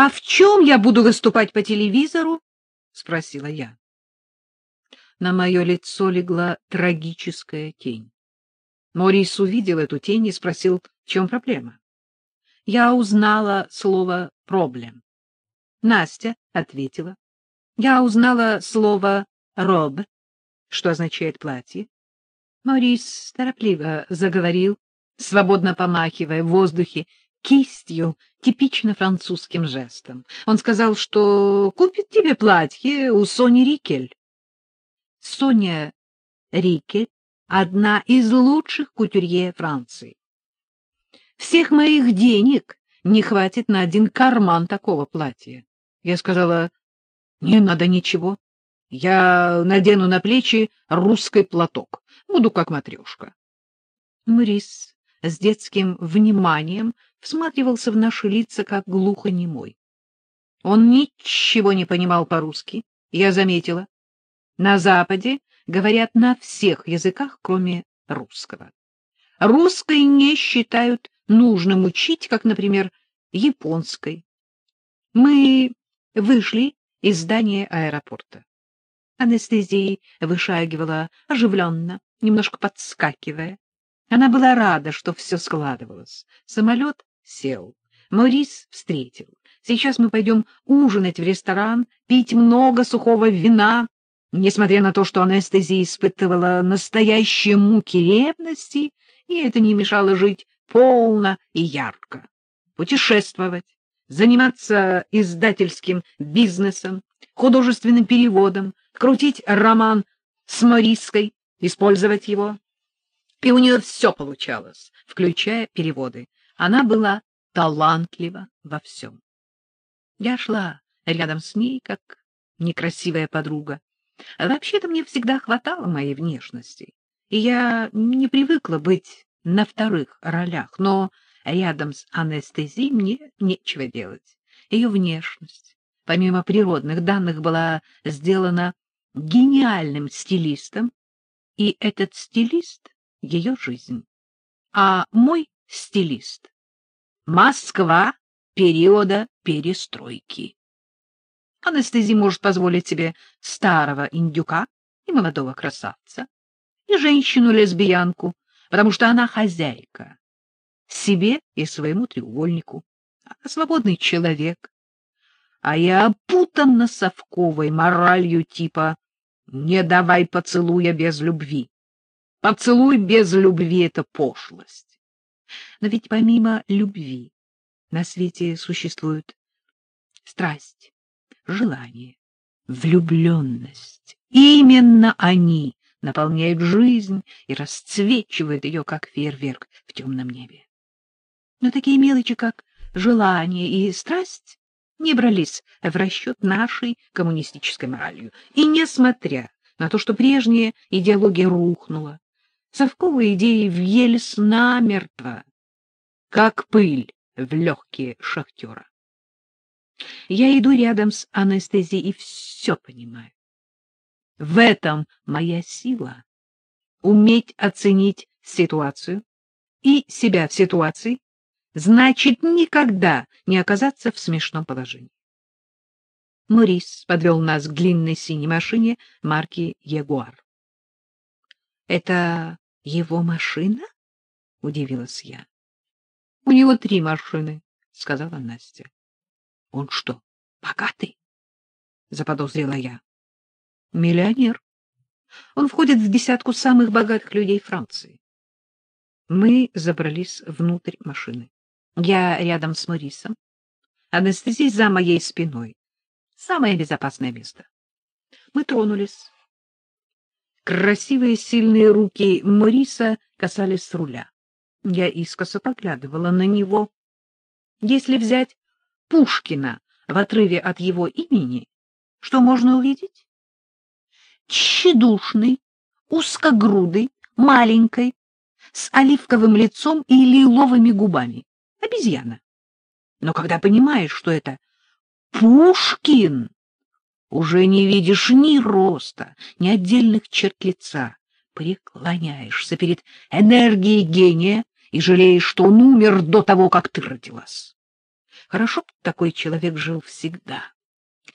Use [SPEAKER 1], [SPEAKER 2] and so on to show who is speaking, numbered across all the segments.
[SPEAKER 1] А в чем я буду выступать по телевизору? — спросила я. На мое лицо легла трагическая тень. Морис увидел эту тень и спросил, в чем проблема. Я узнала слово «проблем». Настя ответила. Я узнала слово «роб», что означает «платье». Морис торопливо заговорил, свободно помахивая в воздухе кистью, типично французским жестом. Он сказал, что купит тебе платье у Сони Рикель. Соня Рикель — одна из лучших кутюрье Франции. Всех моих денег не хватит на один карман такого платья. Я сказала, не надо ничего. Я надену на плечи русский платок. Буду как матрешка. Мрис с детским вниманием всматривался в наши лица, как глухонемой. Он ничего не понимал по-русски, я заметила. На Западе говорят на всех языках, кроме русского. Русской не считают нужным учить, как, например, японской. Мы вышли из здания аэропорта. Анестезия вышагивала оживленно, немножко подскакивая. Она была рада, что все складывалось. Самолет сел. Морис встретил. Сейчас мы пойдем ужинать в ресторан, пить много сухого вина. Несмотря на то, что анестезия испытывала настоящие муки ревности, и это не мешало жить полно и ярко. Путешествовать, заниматься издательским бизнесом, художественным переводом, крутить роман с Мориской, использовать его. И у нее все получалось, включая переводы. Она была талантлива во всем. Я шла рядом с ней, как некрасивая подруга. Вообще-то мне всегда хватало моей внешности, и я не привыкла быть на вторых ролях, но рядом с анестезией мне нечего делать. Ее внешность, помимо природных данных, была сделана гениальным стилистом, и этот стилист — ее жизнь. А мой стилист — Москва периода перестройки. Анестезия может позволить себе старого индюка и молодого красавца, и женщину-лесбиянку, потому что она хозяйка, себе и своему треугольнику, она свободный человек. А я опутана совковой моралью типа «не давай поцелуя без любви». Поцелуй без любви — это пошлость. Но ведь помимо любви на свете существует страсть, желание, влюбленность. Именно они наполняют жизнь и расцвечивают ее, как фейерверк в темном небе. Но такие мелочи, как желание и страсть, не брались в расчет нашей коммунистической моралью. И несмотря на то, что прежняя идеология рухнула, совковые идеи въелись намертво, как пыль в легкие шахтера. Я иду рядом с анестезией и все понимаю. В этом моя сила — уметь оценить ситуацию и себя в ситуации, значит никогда не оказаться в смешном положении. Морис подвел нас к длинной синей машине марки «Ягуар». — Это его машина? — удивилась я. — У него три машины, — сказала Настя. — Он что, богатый? — заподозрила я. — Миллионер. Он входит в десятку самых богатых людей Франции. Мы забрались внутрь машины. Я рядом с Морисом. Анестезия за моей спиной. Самое безопасное место. Мы тронулись. Красивые сильные руки Мориса касались руля. Я искоса поглядывала на него. Если взять Пушкина в отрыве от его имени, что можно увидеть? Тщедушный, узкогрудый, маленькой, с оливковым лицом и лиловыми губами обезьяна. Но когда понимаешь, что это Пушкин, уже не видишь ни роста, ни отдельных черт лица, преклоняешься перед энергией гения и жалеешь, что он умер до того, как ты родилась. Хорошо такой человек жил всегда.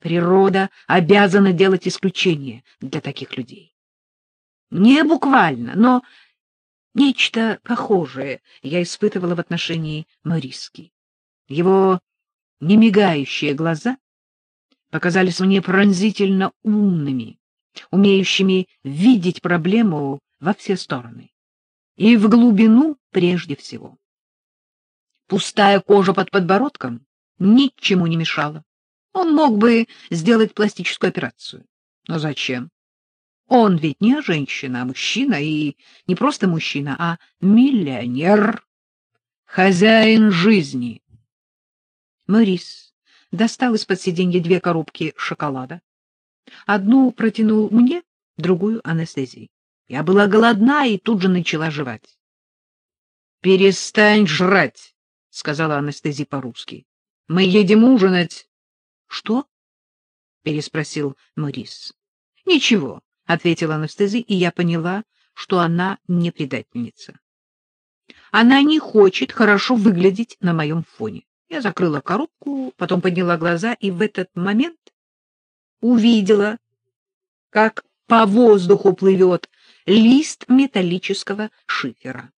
[SPEAKER 1] Природа обязана делать исключение для таких людей. Не буквально, но нечто похожее я испытывала в отношении Мариски. Его немигающие глаза показались мне пронзительно умными, умеющими видеть проблему во все стороны. И в глубину прежде всего. Пустая кожа под подбородком ничему не мешала. Он мог бы сделать пластическую операцию. Но зачем? Он ведь не женщина, а мужчина, и не просто мужчина, а миллионер, хозяин жизни. Морис достал из-под сиденья две коробки шоколада. Одну протянул мне, другую — анестезии. Я была голодна и тут же начала жевать. — Перестань жрать, — сказала анестезия по-русски. — Мы едем ужинать. — Что? — переспросил Морис. — Ничего, — ответила анестезия, и я поняла, что она не предательница. Она не хочет хорошо выглядеть на моем фоне. Я закрыла коробку, потом подняла глаза и в этот момент увидела, как по воздуху плывет лист металлического шифера.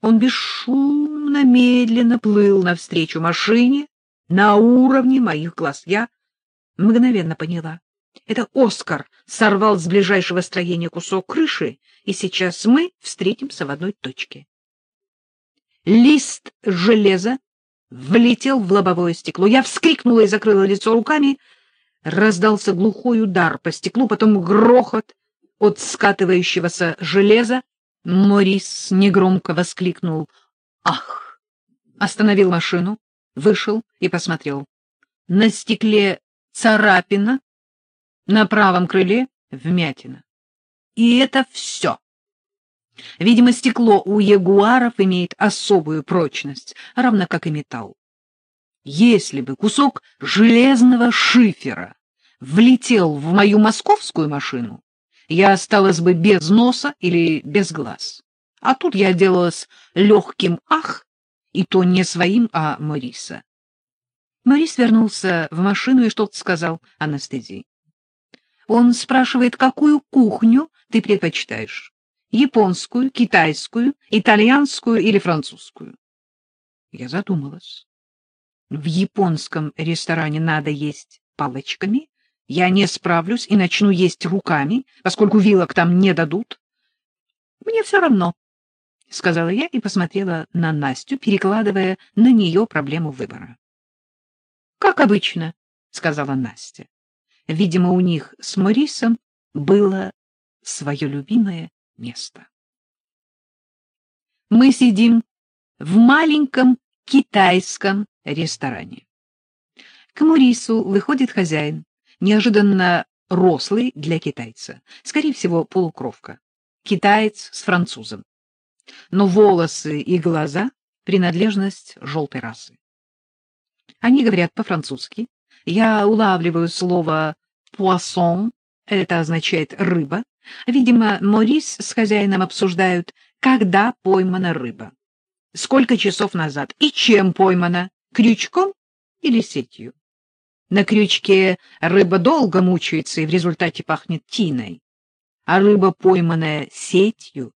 [SPEAKER 1] Он бесшумно, медленно плыл навстречу машине на уровне моих глаз. Я мгновенно поняла. Это Оскар сорвал с ближайшего строения кусок крыши, и сейчас мы встретимся в одной точке. Лист железа влетел в лобовое стекло. Я вскрикнула и закрыла лицо руками. Раздался глухой удар по стеклу, потом грохот от скатывающегося железа. Морис негромко воскликнул «Ах!», остановил машину, вышел и посмотрел. На стекле царапина, на правом крыле вмятина. И это все. Видимо, стекло у ягуаров имеет особую прочность, равно как и металл. Если бы кусок железного шифера влетел в мою московскую машину, я осталась бы без носа или без глаз. А тут я делалась легким «ах», и то не своим, а Мориса. Морис вернулся в машину и что-то сказал анестезии. Он спрашивает, какую кухню ты предпочитаешь? Японскую, китайскую, итальянскую или французскую. Я задумалась. В японском ресторане надо есть палочками, я не справлюсь и начну есть руками, поскольку вилок там не дадут. Мне все равно, — сказала я и посмотрела на Настю, перекладывая на нее проблему выбора. — Как обычно, — сказала Настя. Видимо, у них с Морисом было свое любимое место. Мы сидим в маленьком китайском ресторане. К Мурису выходит хозяин, неожиданно рослый для китайца, скорее всего, полукровка, китаец с французом. Но волосы и глаза — принадлежность желтой расы. Они говорят по-французски. Я улавливаю слово «poisson», это означает «рыба», Видимо, Морис с хозяином обсуждают, когда поймана рыба, сколько часов назад и чем поймана, крючком или сетью. На крючке рыба долго мучается и в результате пахнет тиной, а рыба, пойманная сетью,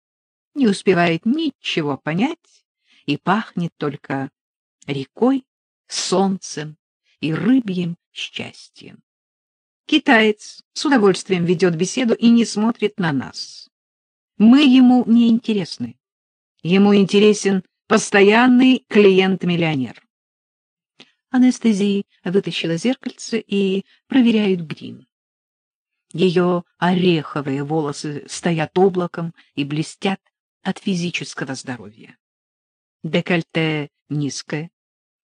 [SPEAKER 1] не успевает ничего понять и пахнет только рекой, солнцем и рыбьим счастьем. Китаец с удовольствием ведет беседу и не смотрит на нас. Мы ему не интересны. Ему интересен постоянный клиент-миллионер. Анестезия вытащила зеркальце и проверяет грим. Ее ореховые волосы стоят облаком и блестят от физического здоровья. Декольте низкое,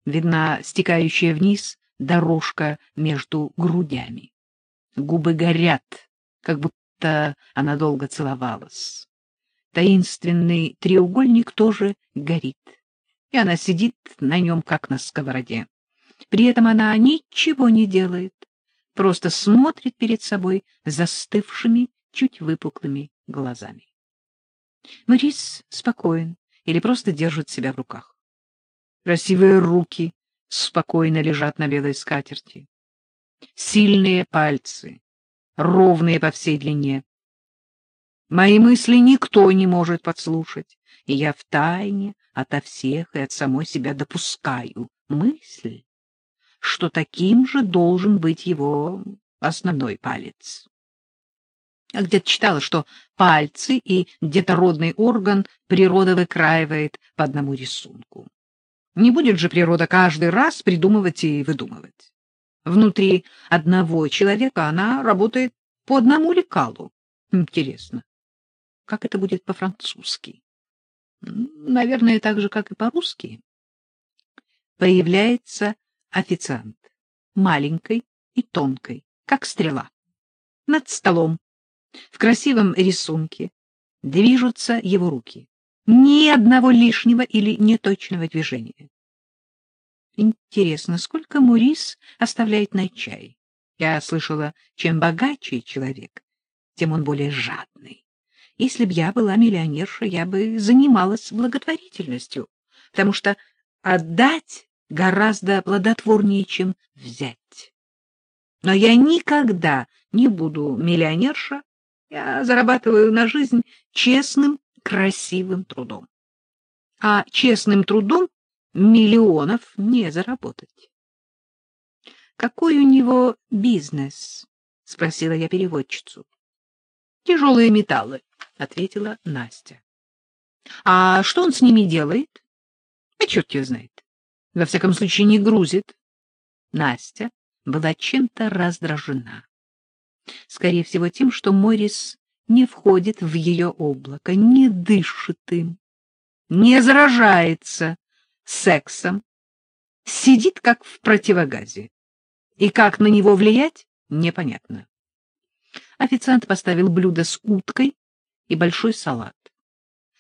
[SPEAKER 1] видна стекающая вниз дорожка между грудями. Губы горят, как будто она долго целовалась. Таинственный треугольник тоже горит, и она сидит на нем, как на сковороде. При этом она ничего не делает, просто смотрит перед собой застывшими, чуть выпуклыми глазами. Морис спокоен или просто держит себя в руках. Красивые руки спокойно лежат на белой скатерти. Сильные пальцы, ровные по всей длине. Мои мысли никто не может подслушать, и я втайне ото всех и от самой себя допускаю мысль, что таким же должен быть его основной палец. Я где-то читала, что пальцы и детородный орган природа выкраивает по одному рисунку. Не будет же природа каждый раз придумывать и выдумывать. Внутри одного человека она работает по одному лекалу. Интересно, как это будет по-французски? Наверное, так же, как и по-русски. Появляется официант, маленькой и тонкой, как стрела. Над столом, в красивом рисунке, движутся его руки. Ни одного лишнего или неточного движения. Интересно, сколько Мурис оставляет на чай? Я слышала, чем богаче человек, тем он более жадный. Если б я была миллионерша, я бы занималась благотворительностью, потому что отдать гораздо плодотворнее, чем взять. Но я никогда не буду миллионерша, я зарабатываю на жизнь честным, красивым трудом. А честным трудом миллионов не заработать. — Какой у него бизнес? — спросила я переводчицу. — Тяжелые металлы, — ответила Настя. — А что он с ними делает? — А черт его знает. Во всяком случае, не грузит. Настя была чем-то раздражена. Скорее всего, тем, что Морис не входит в ее облако, не дышит им, не заражается сексом, сидит как в противогазе. И как на него влиять, непонятно. Официант поставил блюдо с уткой и большой салат.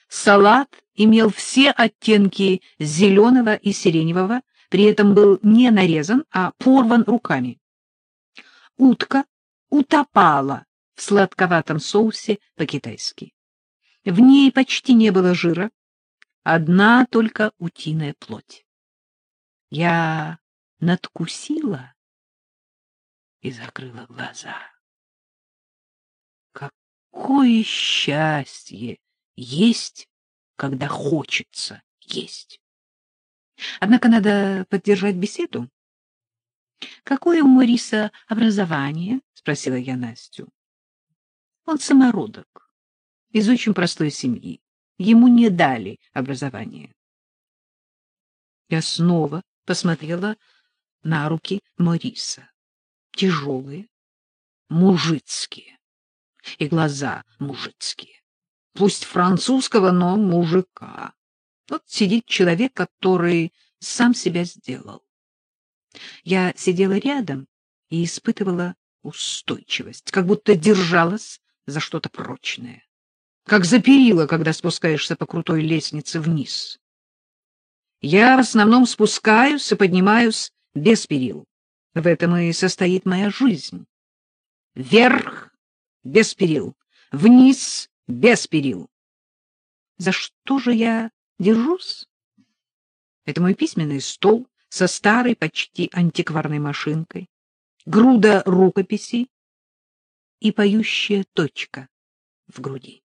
[SPEAKER 1] Салат имел все оттенки зеленого и сиреневого, при этом был не нарезан, а порван руками. Утка утопала в сладковатом соусе по-китайски. В ней почти не было жира, одна только утиная плоть. Я надкусила и закрыла глаза. Какое счастье есть, когда хочется есть! Однако надо поддержать беседу. — Какое у Мариса образование? — спросила я Настю. — Он самородок, из очень простой семьи. Ему не дали образование. Я снова посмотрела на руки Мариса тяжелые, мужицкие, и глаза мужицкие. Пусть французского, но мужика. Вот сидит человек, который сам себя сделал. Я сидела рядом и испытывала устойчивость, как будто держалась за что-то прочное, как за перила, когда спускаешься по крутой лестнице вниз. Я в основном спускаюсь и поднимаюсь без перил. В этом и состоит моя жизнь. Вверх — без перил, вниз — без перил. За что же я держусь? Это мой письменный стол со старой, почти антикварной машинкой, груда рукописей и поющая точка в груди.